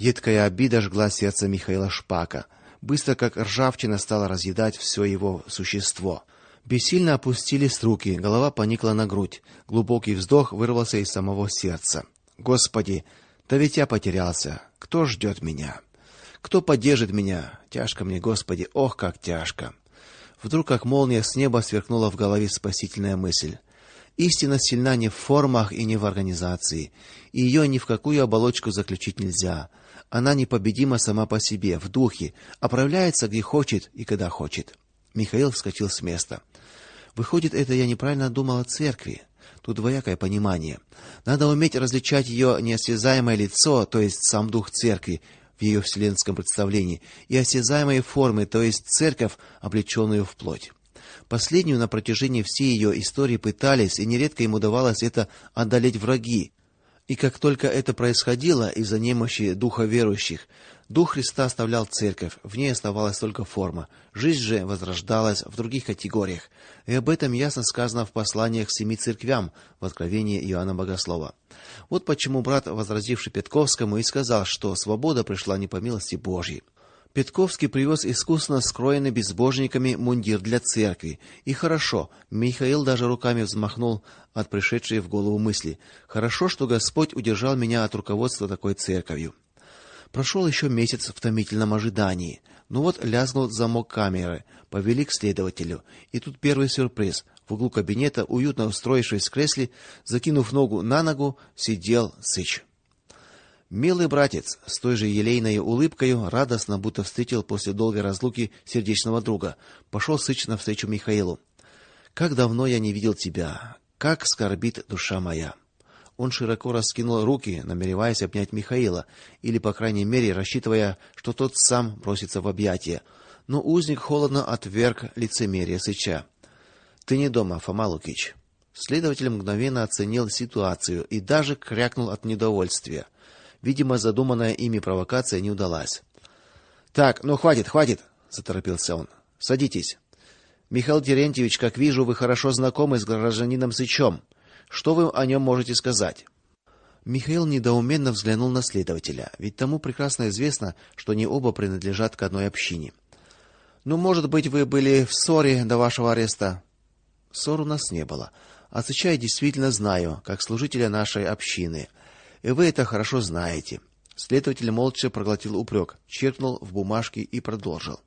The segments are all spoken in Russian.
Едкая обида жгла сердце Михаила Шпака. Быстро как ржавчина стала разъедать все его существо. Бессильно опустились руки, голова поникла на грудь. Глубокий вздох вырвался из самого сердца. Господи, да ведь я потерялся. Кто ждет меня? Кто поддержит меня? Тяжко мне, Господи, ох, как тяжко. Вдруг как молния с неба сверкнула в голове спасительная мысль. Истина сильна не в формах и не в организации, и ее ни в какую оболочку заключить нельзя. Она непобедима сама по себе, в духе, оправляется где хочет и когда хочет. Михаил вскочил с места. Выходит, это я неправильно думал о церкви. Тут двоякое понимание. Надо уметь различать ее неосязаемое лицо, то есть сам дух церкви, в ее вселенском представлении, и осязаемые формы, то есть церковь, облеченную в плоть. Последнюю на протяжении всей ее истории пытались, и нередко им удавалось это одолеть враги. И как только это происходило из-за немощи духа верующих, дух Христа оставлял церковь, в ней оставалась только форма. Жизнь же возрождалась в других категориях. И об этом ясно сказано в посланиях к семи церквям в Откровении Иоанна Богослова. Вот почему брат, возразивший Петковскому, и сказал, что свобода пришла не по милости Божьей. Петковский привез искусно скроенный безбожниками мундир для церкви. И хорошо, Михаил даже руками взмахнул от пришедшей в голову мысли. Хорошо, что Господь удержал меня от руководства такой церковью. Прошел еще месяц в томительном ожидании. Ну вот лязгнул замок камеры, повели к следователю. И тут первый сюрприз. В углу кабинета, уютно устроившись в кресле, закинув ногу на ногу, сидел Сыч. Милый братец, с той же елейной улыбкой, радостно будто встретил после долгой разлуки сердечного друга, пошел Сыч навстречу Михаилу. Как давно я не видел тебя, как скорбит душа моя. Он широко раскинул руки, намереваясь обнять Михаила, или по крайней мере рассчитывая, что тот сам бросится в объятия. Но узник холодно отверг лицемерие сыча. Ты не дома, Фома Лукич. Следователь мгновенно оценил ситуацию и даже крякнул от недовольствия. Видимо, задуманная ими провокация не удалась. Так, ну хватит, хватит, заторопился он. Садитесь. Михаил Терентьевич, как вижу, вы хорошо знакомы с гражданином Сычом. Что вы о нем можете сказать? Михаил недоуменно взглянул на следователя, ведь тому прекрасно известно, что они оба принадлежат к одной общине. Ну, может быть, вы были в ссоре до вашего ареста? Ссор у нас не было. А Сыча я действительно знаю, как служителя нашей общины. И вы это хорошо знаете. Следователь молча проглотил упрек, черкнул в бумажке и продолжил.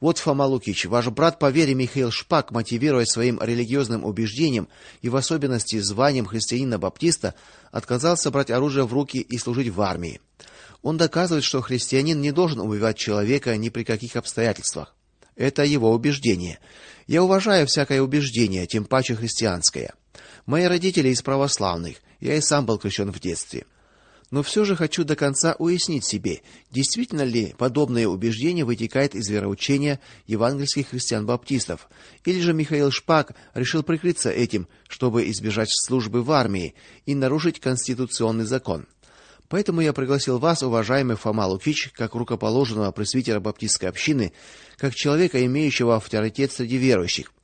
Вот Фома Лукич, ваш брат по вере Михаил Шпак, мотивируя своим религиозным убеждением и в особенности званием христианина-баптиста, отказался брать оружие в руки и служить в армии. Он доказывает, что христианин не должен убивать человека ни при каких обстоятельствах. Это его убеждение. Я уважаю всякое убеждение, тем паче христианское. Мои родители из православных. Я и сам был крещен в детстве. Но все же хочу до конца уяснить себе, действительно ли подобное убеждение вытекает из вероучения евангельских христиан-баптистов, или же Михаил Шпак решил прикрыться этим, чтобы избежать службы в армии и нарушить конституционный закон. Поэтому я пригласил вас, уважаемый Фома Лукич, как рукоположенного пресвитера баптистской общины, как человека, имеющего авторитет среди верующих.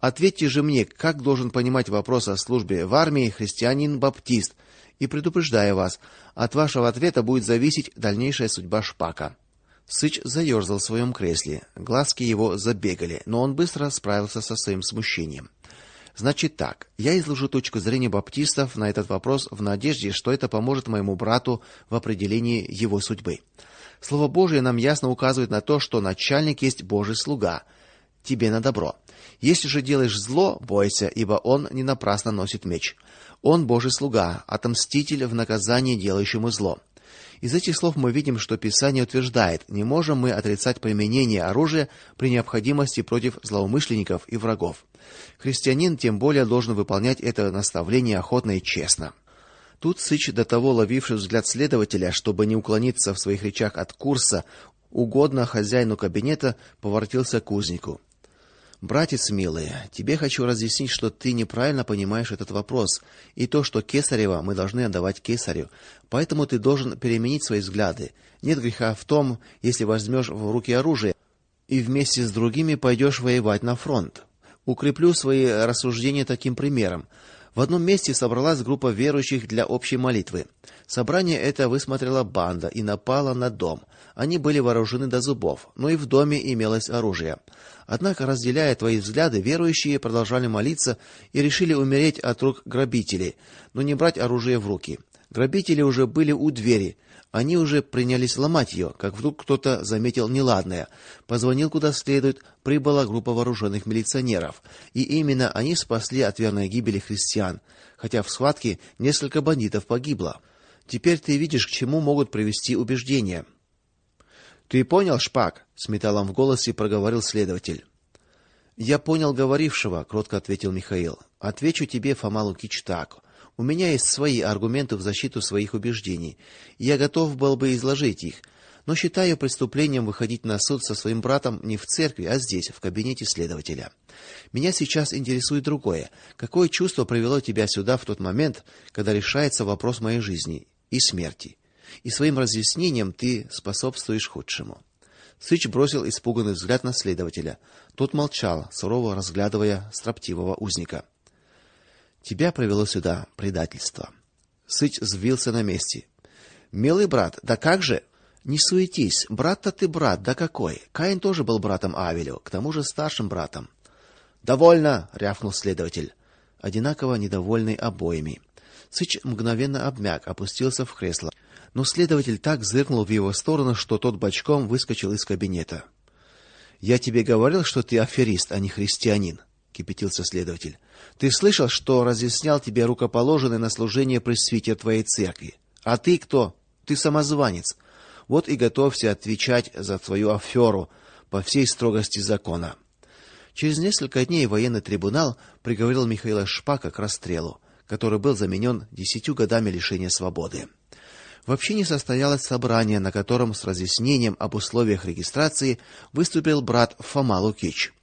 Ответьте же мне, как должен понимать вопрос о службе в армии христианин-баптист? И предупреждаю вас, от вашего ответа будет зависеть дальнейшая судьба Шпака. Сыч заерзал в своем кресле. Глазки его забегали, но он быстро справился со своим смущением. Значит так, я изложу точку зрения баптистов на этот вопрос в надежде, что это поможет моему брату в определении его судьбы. Слово Божие нам ясно указывает на то, что начальник есть Божий слуга. Тебе на добро. Если же делаешь зло, бойся, ибо он не напрасно носит меч. Он Божий слуга, отомститель в наказании делающему зло. Из этих слов мы видим, что Писание утверждает: не можем мы отрицать применение оружия при необходимости против злоумышленников и врагов. Христианин тем более должен выполнять это наставление охотно и честно. Тут Сыч, до того ловивший взгляд следователя, чтобы не уклониться в своих речах от курса, угодно хозяину кабинета, поворотился к узнику. Братец милый, тебе хочу разъяснить, что ты неправильно понимаешь этот вопрос, и то, что кесарево мы должны отдавать кесарю. Поэтому ты должен переменить свои взгляды. Нет греха в том, если возьмешь в руки оружие и вместе с другими пойдешь воевать на фронт. Укреплю свои рассуждения таким примером. В одном месте собралась группа верующих для общей молитвы. Собрание это высмотрела банда и напала на дом. Они были вооружены до зубов, но и в доме имелось оружие. Однако, разделяя твои взгляды, верующие продолжали молиться и решили умереть от рук грабителей, но не брать оружие в руки. Грабители уже были у двери. Они уже принялись ломать ее, как вдруг кто-то заметил неладное. Позвонил куда следует, прибыла группа вооруженных милиционеров, и именно они спасли от верной гибели христиан, хотя в схватке несколько бандитов погибло. Теперь ты видишь, к чему могут привести убеждения. Ты понял, Шпак? с металлом в голосе проговорил следователь. Я понял говорившего, кротко ответил Михаил. Отвечу тебе, Фома Лукич, так: у меня есть свои аргументы в защиту своих убеждений. Я готов был бы изложить их, но считаю преступлением выходить на суд со своим братом не в церкви, а здесь, в кабинете следователя. Меня сейчас интересует другое. Какое чувство привело тебя сюда в тот момент, когда решается вопрос моей жизни и смерти? И своим разъяснением ты способствуешь худшему. Сыч бросил испуганный взгляд на следователя. Тот молчал, сурово разглядывая строптивого узника. Тебя привело сюда предательство. Сыч взвился на месте. Милый брат, да как же? Не суетись, брат-то ты брат, да какой? Каин тоже был братом Авелю, к тому же старшим братом. Довольно, рявкнул следователь, одинаково недовольный обоими. Сыч мгновенно обмяк, опустился в кресло. Но следователь так зыркнул в его сторону, что тот бочком выскочил из кабинета. Я тебе говорил, что ты аферист, а не христианин кипятился следователь. Ты слышал, что разъяснял тебе рукоположенный на служение пресвитер твоей церкви? А ты кто? Ты самозванец. Вот и готовься отвечать за свою аферу по всей строгости закона. Через несколько дней военный трибунал приговорил Михаила Шпака к расстрелу, который был заменен десятью годами лишения свободы. Вообще не состоялось собрание, на котором с разъяснением об условиях регистрации выступил брат Фома Лукич.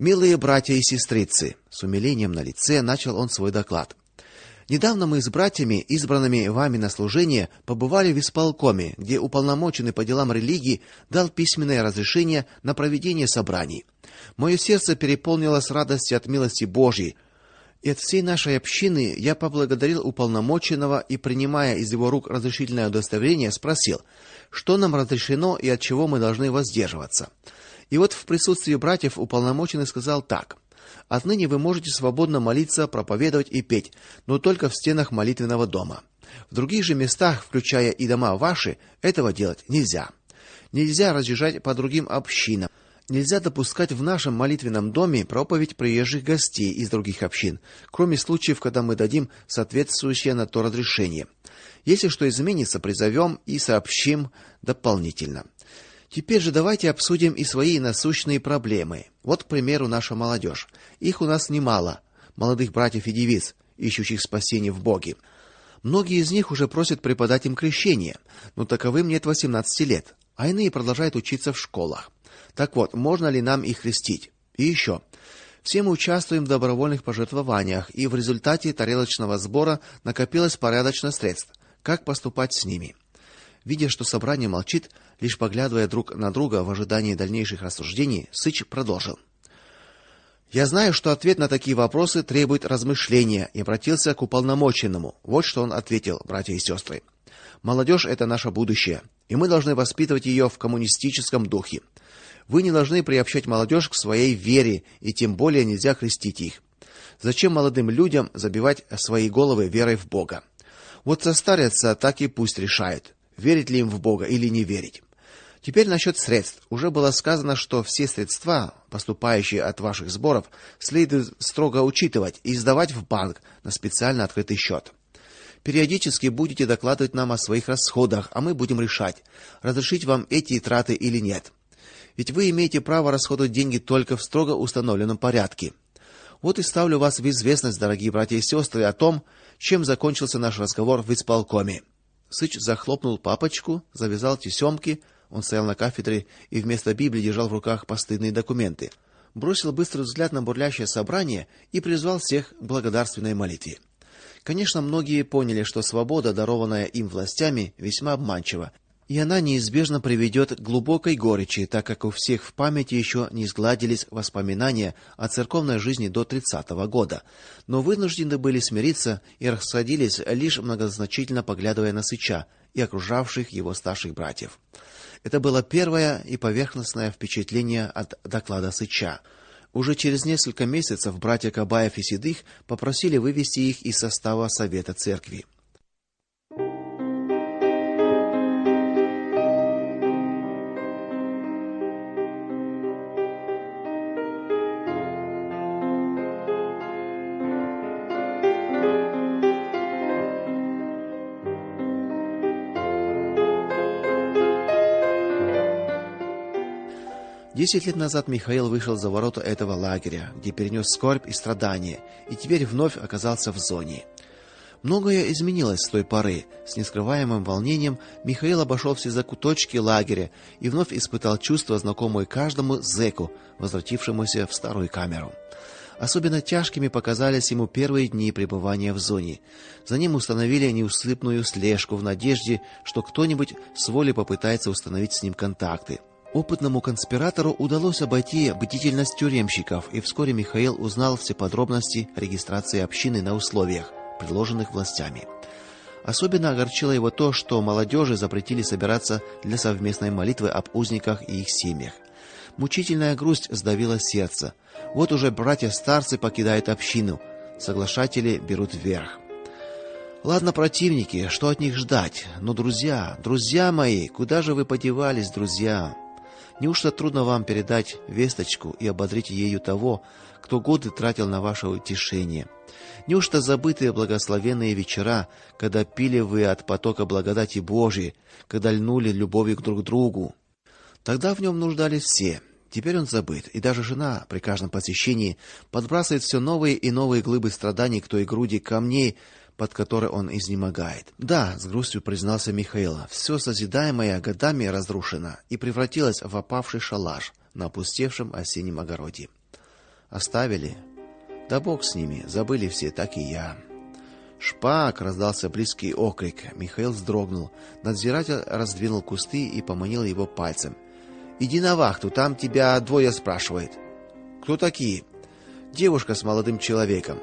Милые братья и сестрицы, с умилением на лице начал он свой доклад. Недавно мы с братьями, избранными вами на служение, побывали в исполкоме, где уполномоченный по делам религии дал письменное разрешение на проведение собраний. Мое сердце переполнилось радостью от милости Божьей. И от всей нашей общины я поблагодарил уполномоченного и, принимая из его рук разрешительное удостоверение, спросил: "Что нам разрешено и от чего мы должны воздерживаться?" И вот в присутствии братьев уполномоченный сказал так: Отныне вы можете свободно молиться, проповедовать и петь, но только в стенах молитвенного дома. В других же местах, включая и дома ваши, этого делать нельзя. Нельзя разъезжать по другим общинам. Нельзя допускать в нашем молитвенном доме проповедь приезжих гостей из других общин, кроме случаев, когда мы дадим соответствующее на то разрешение. Если что изменится, призовем и сообщим дополнительно. Теперь же давайте обсудим и свои насущные проблемы. Вот, к примеру, наша молодежь. Их у нас немало, молодых братьев и девиц, ищущих спасения в Боге. Многие из них уже просят преподать им крещение, но таковым нет 18 лет, а иные продолжают учиться в школах. Так вот, можно ли нам их крестить? И еще. Все мы участвуем в добровольных пожертвованиях, и в результате тарелочного сбора накопилось порядочно средств. Как поступать с ними? Видя, что собрание молчит, лишь поглядывая друг на друга в ожидании дальнейших рассуждений, Сыч продолжил: Я знаю, что ответ на такие вопросы требует размышления, и обратился к уполномоченному. Вот что он ответил, братья и сестры. Молодежь — это наше будущее, и мы должны воспитывать ее в коммунистическом духе. Вы не должны приобщать молодежь к своей вере, и тем более нельзя крестить их. Зачем молодым людям забивать свои головы верой в Бога? Вот состарятся, так и пусть решают верить ли им в Бога или не верить. Теперь насчет средств. Уже было сказано, что все средства, поступающие от ваших сборов, следует строго учитывать и сдавать в банк на специально открытый счет. Периодически будете докладывать нам о своих расходах, а мы будем решать, разрешить вам эти траты или нет. Ведь вы имеете право расходовать деньги только в строго установленном порядке. Вот и ставлю вас в известность, дорогие братья и сестры, о том, чем закончился наш разговор в исполкоме. Сыч захлопнул папочку, завязал тесемки, он стоял на кафедре и вместо Библии держал в руках постыдные документы. Бросил быстрый взгляд на бурлящее собрание и призвал всех к благодарственной молитве. Конечно, многие поняли, что свобода, дарованная им властями, весьма обманчива, и она неизбежно приведет к глубокой горечи, так как у всех в памяти еще не сгладились воспоминания о церковной жизни до тридцатого года, но вынуждены были смириться и рассадились лишь многозначительно поглядывая на Сыча и окружавших его старших братьев. Это было первое и поверхностное впечатление от доклада Сыча. Уже через несколько месяцев братья Кабаев и Седых попросили вывести их из состава совета церкви. Десять лет назад Михаил вышел за ворота этого лагеря, где перенес скорбь и страдания, и теперь вновь оказался в зоне. Многое изменилось с той поры. С нескрываемым волнением Михаил обошел все закуточки лагеря и вновь испытал чувство, знакомое каждому зэку, возвратившемуся в старую камеру. Особенно тяжкими показались ему первые дни пребывания в зоне. За ним установили неусыпную слежку в надежде, что кто-нибудь с воли попытается установить с ним контакты. Опытному конспиратору удалось обойти бдительность тюремщиков, и вскоре Михаил узнал все подробности регистрации общины на условиях, предложенных властями. Особенно огорчило его то, что молодежи запретили собираться для совместной молитвы об узниках и их семьях. Мучительная грусть сдавила сердце. Вот уже братья-старцы покидают общину, соглашатели берут верх. Ладно, противники, что от них ждать? Но друзья, друзья мои, куда же вы подевались, друзья? Неужто трудно вам передать весточку и ободрить ею того, кто годы тратил на ваше утешение? Неужто забытые благословенные вечера, когда пили вы от потока благодати Божией, когда льнули любовью к друг другу? Тогда в нем нуждались все. Теперь он забыт, и даже жена при каждом посещении подбрасывает все новые и новые глыбы страданий к той груди камней, под которой он изнемогает. Да, с грустью признался Михаил. все созидаемое годами разрушено и превратилось в опавший шалаш на опустевшем осеннем огороде. Оставили? Да бог с ними, забыли все, так и я. Шпак раздался близкий окрик. Михаил вздрогнул. Надзиратель раздвинул кусты и поманил его пальцем. Иди на вахту, там тебя двое спрашивают. Кто такие? Девушка с молодым человеком.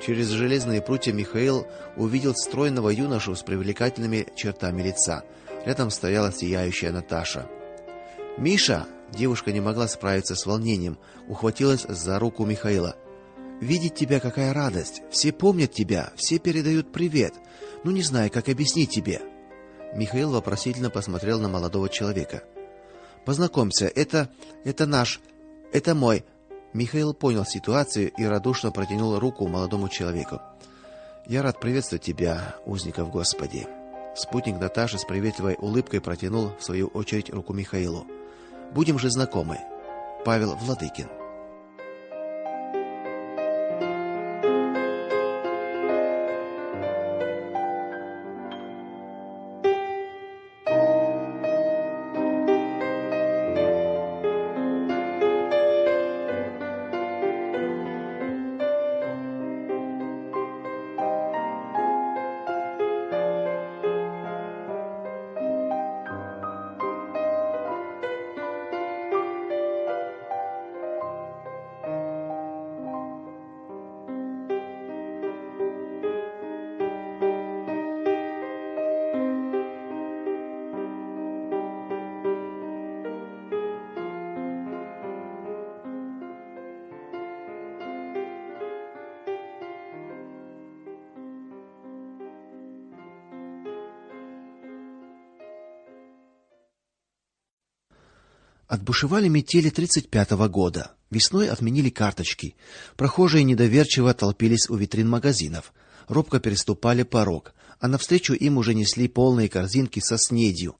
Через железные прутья Михаил увидел стройного юношу с привлекательными чертами лица. Рядом стояла сияющая Наташа. "Миша!" Девушка не могла справиться с волнением, ухватилась за руку Михаила. "Видеть тебя какая радость. Все помнят тебя, все передают привет. Ну не знаю, как объяснить тебе". Михаил вопросительно посмотрел на молодого человека. "Познакомься, это это наш, это мой Михаил понял ситуацию и радушно протянул руку молодому человеку. Я рад приветствовать тебя, узников Господи. Спутник Наташи с приветливой улыбкой протянул в свою очередь руку Михаилу. Будем же знакомы. Павел Владыкин. Отбушевали метели 35-го года. Весной отменили карточки. Прохожие недоверчиво толпились у витрин магазинов, робко переступали порог, а навстречу им уже несли полные корзинки со снедью.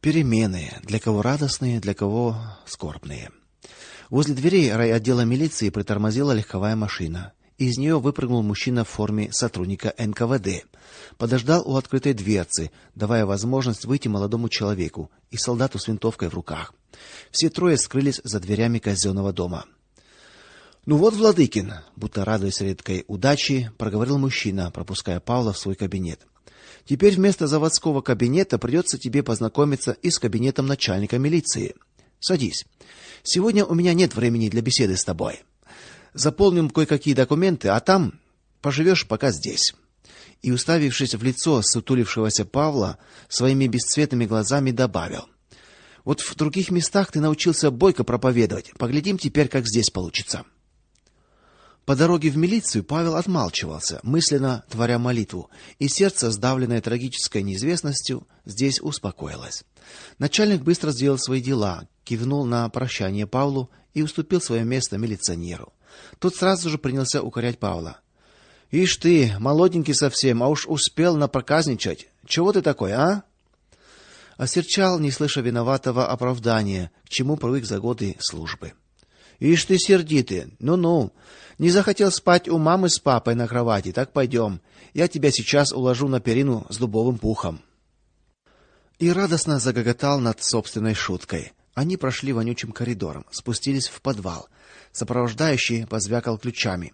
Перемены, для кого радостные, для кого скорбные. Возле дверей райотдела милиции притормозила легковая машина. Из нее выпрыгнул мужчина в форме сотрудника НКВД. Подождал у открытой дверцы, давая возможность выйти молодому человеку и солдату с винтовкой в руках. Все трое скрылись за дверями казенного дома. Ну вот, Владыкин, будто радуясь редкой удаче, проговорил мужчина, пропуская Павла в свой кабинет. Теперь вместо заводского кабинета придется тебе познакомиться и с кабинетом начальника милиции. Садись. Сегодня у меня нет времени для беседы с тобой. Заполним кое-какие документы, а там поживешь пока здесь. И уставившись в лицо сутулившегося Павла, своими бесцветными глазами добавил: Вот в других местах ты научился бойко проповедовать. Поглядим теперь, как здесь получится. По дороге в милицию Павел отмалчивался, мысленно творя молитву, и сердце, сдавленное трагической неизвестностью, здесь успокоилось. Начальник быстро сделал свои дела, кивнул на прощание Павлу и уступил свое место милиционеру. Тот сразу же принялся укорять Павла. "Ишь ты, молоденький совсем, а уж успел напроказничать. Чего ты такой, а?" Осерчал, не слыша виноватого оправдания, к чему привык за годы службы. "Ишь ты сердитый. Ну-ну. Не захотел спать у мамы с папой на кровати, так пойдем. Я тебя сейчас уложу на перину с дубовым пухом. И радостно загоготал над собственной шуткой. Они прошли вонючим коридором, спустились в подвал. Сопровождающий позвякал ключами.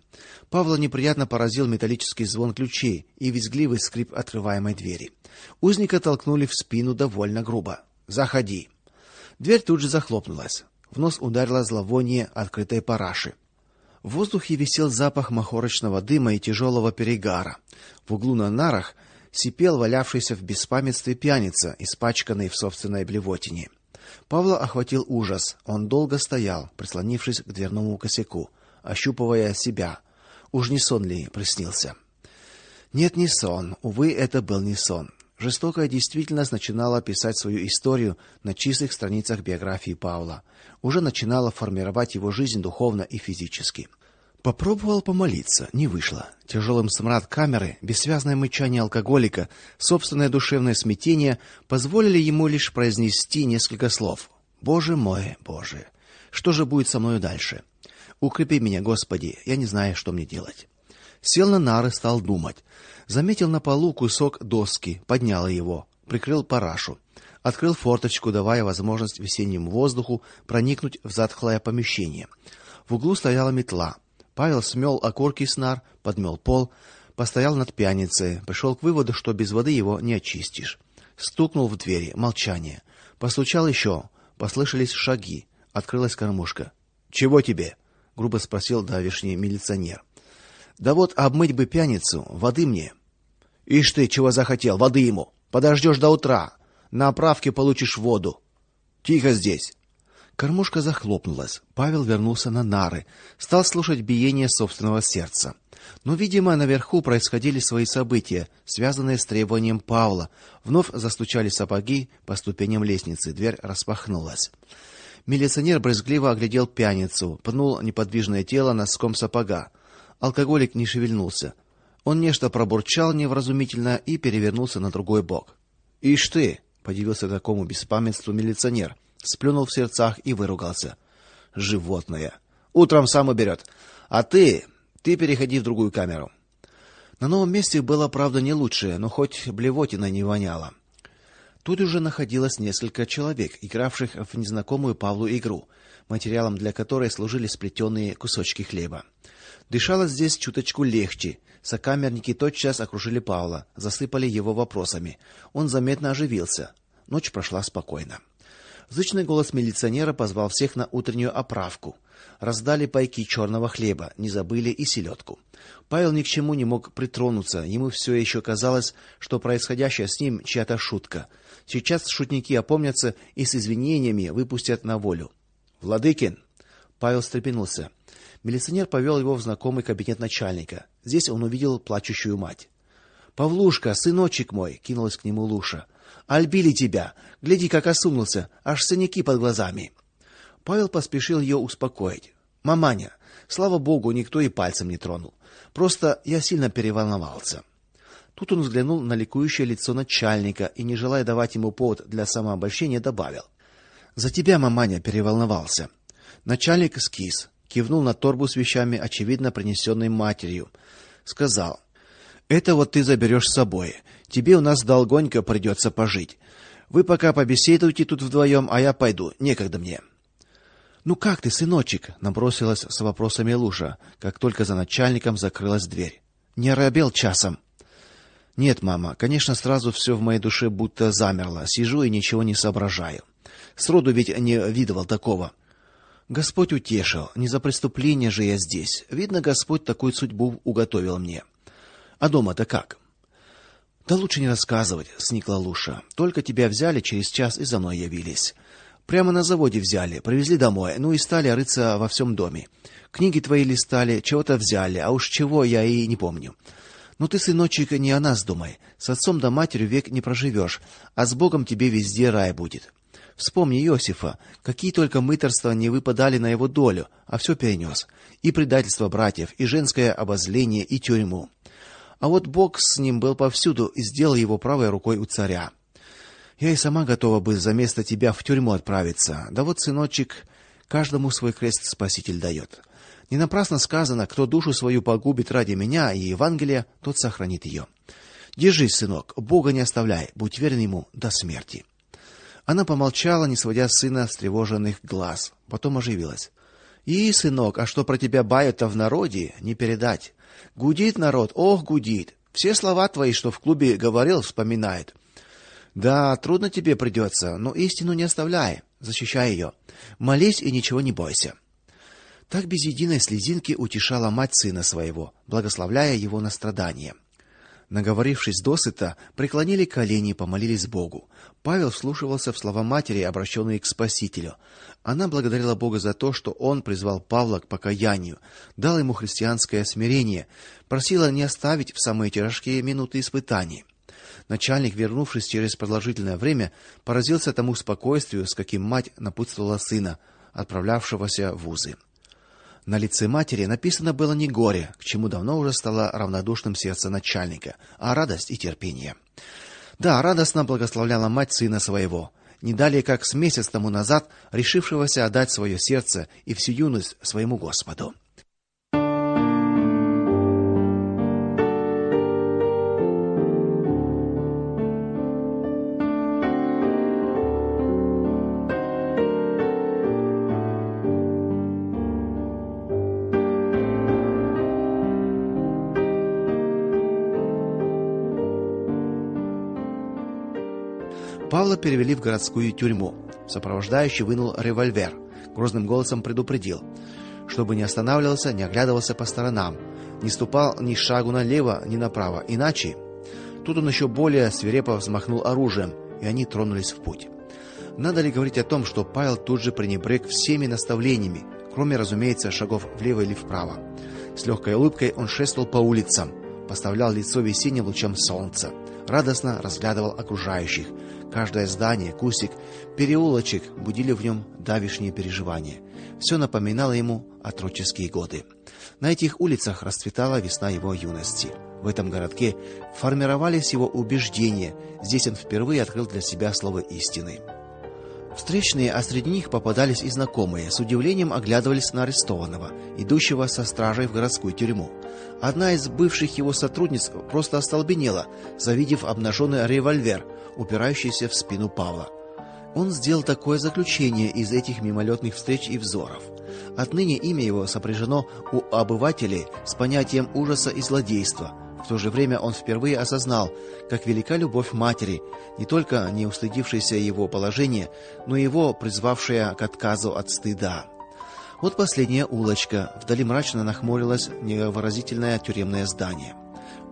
Павла неприятно поразил металлический звон ключей и визгливый скрип открываемой двери. Узника толкнули в спину довольно грубо. "Заходи". Дверь тут же захлопнулась. В нос ударило зловоние открытой параши. В воздухе висел запах махорочного дыма и тяжелого перегара. В углу на нарах сипел валявшийся в беспамятстве пьяница, испачканный в собственной блевотине. Павла охватил ужас. Он долго стоял, прислонившись к дверному косяку, ощупывая себя. Уж не сон ли приснился? Нет, не сон. Увы, это был не сон. Жестокая действительность начинала писать свою историю на чистых страницах биографии Павла. Уже начинала формировать его жизнь духовно и физически. Попробовал помолиться, не вышло. Тяжелым смрад камеры, бессвязное мычание алкоголика, собственное душевное смятение позволили ему лишь произнести несколько слов. Боже мой, Боже, что же будет со мною дальше? Укрепи меня, Господи, я не знаю, что мне делать. Сел на нары, стал думать. Заметил на полу кусок доски, поднял его, прикрыл парашу, открыл форточку, давая возможность весеннему воздуху проникнуть в затхлое помещение. В углу стояла метла. Павел смел окурки с нар, подмел пол, постоял над пьяницей, пришел к выводу, что без воды его не очистишь. Стукнул в двери, молчание. Постучал еще, послышались шаги, открылась кормушка. "Чего тебе?" грубо спросил давишний милиционер. "Да вот обмыть бы пьяницу, воды мне". Ишь ты, чего захотел, воды ему. Подождешь до утра. На оправке получишь воду. Тихо здесь. Кормушка захлопнулась. Павел вернулся на нары, стал слушать биение собственного сердца. Но, видимо, наверху происходили свои события, связанные с требованием Павла. Вновь застучали сапоги по ступеням лестницы, дверь распахнулась. Милиционер брезгливо оглядел пьяницу, пнул неподвижное тело носком сапога. Алкоголик не шевельнулся. Он нечто пробурчал невразумительно и перевернулся на другой бок. "Ишь ты", подивился такому беспамятству милиционер, сплюнул в сердцах и выругался. "Животное. Утром сам уберет. А ты, ты переходи в другую камеру". На новом месте было, правда, не лучше, но хоть блевотина не воняло. Тут уже находилось несколько человек, игравших в незнакомую Павлу игру, материалом для которой служили сплетенные кусочки хлеба. Дышалось здесь чуточку легче. Сокамерники тотчас окружили Павла, засыпали его вопросами. Он заметно оживился. Ночь прошла спокойно. Зычный голос милиционера позвал всех на утреннюю оправку. Раздали пайки черного хлеба, не забыли и селедку. Павел ни к чему не мог притронуться, ему все еще казалось, что происходящее с ним чья-то шутка. Сейчас шутники опомнятся и с извинениями выпустят на волю. Владыкин Павел встрепенулся. Милиционер повел его в знакомый кабинет начальника. Здесь он увидел плачущую мать. Павлушка, сыночек мой, кинулась к нему Луша. Альбили тебя. Гляди, как осунулся, аж синяки под глазами. Павел поспешил ее успокоить. Маманя, слава богу, никто и пальцем не тронул. Просто я сильно переволновался. Тут он взглянул на ликующее лицо начальника и, не желая давать ему повод для самообольщения, добавил: "За тебя, маманя, переволновался". Начальник скис кивнул на торбу с вещами, очевидно принесенной матерью. Сказал: "Это вот ты заберешь с собой. Тебе у нас долгонько придется пожить. Вы пока побеседуйте тут вдвоем, а я пойду, некогда мне". "Ну как ты, сыночек?" набросилась с вопросами Луша, как только за начальником закрылась дверь. "Не оробел часом?" Нет, мама, конечно, сразу все в моей душе будто замерло. Сижу и ничего не соображаю. Сроду ведь не видывал такого. Господь утешил. Не за преступление же я здесь. Видно, Господь такую судьбу уготовил мне. А дома-то как? Да лучше не рассказывать, сникла Луша. Только тебя взяли, через час и за мной явились. Прямо на заводе взяли, привезли домой, ну и стали рыться во всем доме. Книги твои листали, чего-то взяли, а уж чего я и не помню. Ну ты, сыночек, не о нас думай. С отцом да матерью век не проживешь, а с Богом тебе везде рай будет. Вспомни Иосифа, какие только мытарства не выпадали на его долю, а все перенес. И предательство братьев, и женское обозление, и тюрьму. А вот Бог с ним был повсюду и сделал его правой рукой у царя. Я и сама готова бы за место тебя в тюрьму отправиться. Да вот, сыночек, каждому свой крест Спаситель дает. Не напрасно сказано: кто душу свою погубит ради меня и Евангелия, тот сохранит ее. Держись, сынок, Бога не оставляй, будь верен ему до смерти. Она помолчала, не сводя с сына встревоженных глаз, потом оживилась. И, сынок, а что про тебя бают-то в народе, не передать. Гудит народ, ох, гудит. Все слова твои, что в клубе говорил, вспоминает. Да, трудно тебе придется, но истину не оставляй, защищай ее. Молись и ничего не бойся. Так без единой слезинки утешала мать сына своего, благословляя его на страдания. Наговорившись досыта, преклонили колени и помолились Богу. Павел вслушивался в слова матери, обращенные к Спасителю. Она благодарила Бога за то, что он призвал Павла к покаянию, дал ему христианское смирение, просила не оставить в самые тяжкие минуты испытаний. Начальник, вернувшись через продолжительное время, поразился тому спокойствию, с каким мать напутствовала сына, отправлявшегося в вузы. На лице матери написано было не горе, к чему давно уже стало равнодушным сердце начальника, а радость и терпение. Да, радостно благословляла мать сына своего, не далее как с месяц тому назад решившегося отдать свое сердце и всю юность своему Господу. Павла перевели в городскую тюрьму. Сопровождающий вынул револьвер, грозным голосом предупредил, чтобы не останавливался, не оглядывался по сторонам, не ступал ни шагу налево, ни направо, иначе Тут он еще более свирепо взмахнул оружием, и они тронулись в путь. Надо ли говорить о том, что Павел тут же пренебрег всеми наставлениями, кроме, разумеется, шагов влево или вправо. С легкой улыбкой он шествовал по улицам, поставлял лицо весенним лучам солнца, радостно разглядывал окружающих, Каждое здание, кусик, переулочек будили в нем давишние переживания. Все напоминало ему отроческие годы. На этих улицах расцветала весна его юности. В этом городке формировались его убеждения. Здесь он впервые открыл для себя слово истины. Встречные, а среди них попадались и знакомые, с удивлением оглядывались на арестованного, идущего со стражей в городскую тюрьму. Одна из бывших его сотрудниц просто остолбенела, завидев обнаженный револьвер, упирающийся в спину Павла. Он сделал такое заключение из этих мимолетных встреч и взоров. Отныне имя его сопряжено у обывателей с понятием ужаса и злодейства. В то же время он впервые осознал, как велика любовь матери, не только не устыдившейся его положения, но и его призвавшая к отказу от стыда. Вот последняя улочка, вдали мрачно нахмурилось невыразительное тюремное здание.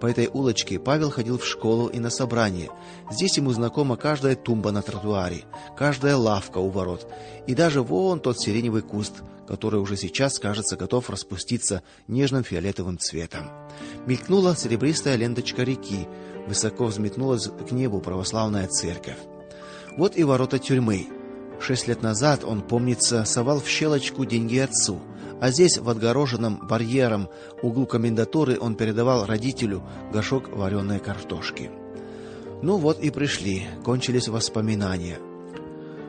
По этой улочке Павел ходил в школу и на собрания. Здесь ему знакома каждая тумба на тротуаре, каждая лавка у ворот, и даже вон тот сиреневый куст, который уже сейчас, кажется, готов распуститься нежным фиолетовым цветом. Мелькнула серебристая ленточка реки, высоко взметнулась к небу православная церковь. Вот и ворота тюрьмы. Шесть лет назад он, помнится, совал в щелочку деньги отцу а здесь в отгороженном барьером углу комендатуры он передавал родителю горшок вареной картошки. Ну вот и пришли, кончились воспоминания.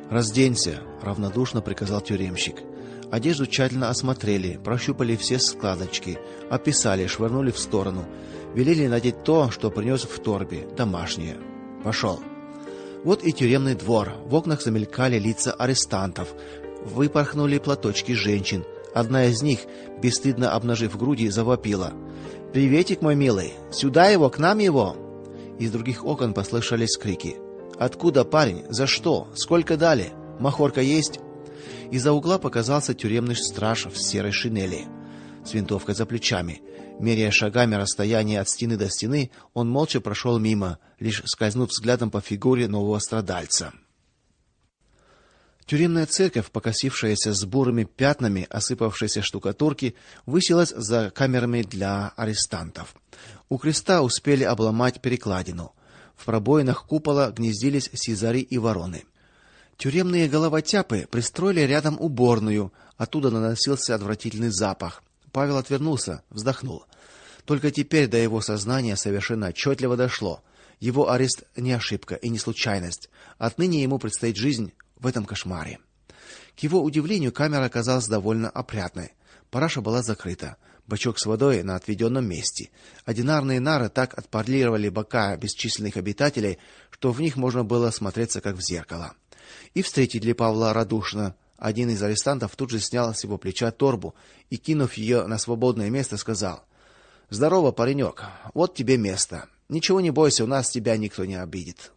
"Разденься", равнодушно приказал тюремщик. Одежду тщательно осмотрели, прощупали все складочки, описали, швырнули в сторону, велели надеть то, что принес в торбе, домашнее. Пошел. Вот и тюремный двор. В окнах замелькали лица арестантов, выпорхнули платочки женщин, Одна из них, бесстыдно обнажив груди, завопила: "Приветик, мой милый, сюда его, к нам его!" Из других окон послышались крики: "Откуда, парень? За что? Сколько дали? Махорка есть?" Из-за угла показался тюремный страж в серой шинели с винтовкой за плечами. Меряя шагами расстояние от стены до стены, он молча прошел мимо, лишь скользнув взглядом по фигуре нового страдальца. Тюремная церковь, покосившаяся с бурыми пятнами осыпавшейся штукатурки, высилась за камерами для арестантов. У креста успели обломать перекладину. В пробоинах купола гнездились сизари и вороны. Тюремные головотяпы пристроили рядом уборную, оттуда наносился отвратительный запах. Павел отвернулся, вздохнул. Только теперь до его сознания совершенно отчетливо дошло: его арест не ошибка и не случайность. Отныне ему предстоит жизнь в этом кошмаре. К его удивлению, камера оказалась довольно опрятной. Параша была закрыта, бачок с водой на отведенном месте. Одинарные нары так отполировали бока бесчисленных обитателей, что в них можно было смотреться как в зеркало. И встретили Павла радушно. Один из арестантов тут же снял с его плеча торбу и, кинув ее на свободное место, сказал: "Здорово, паренек. Вот тебе место. Ничего не бойся, у нас тебя никто не обидит".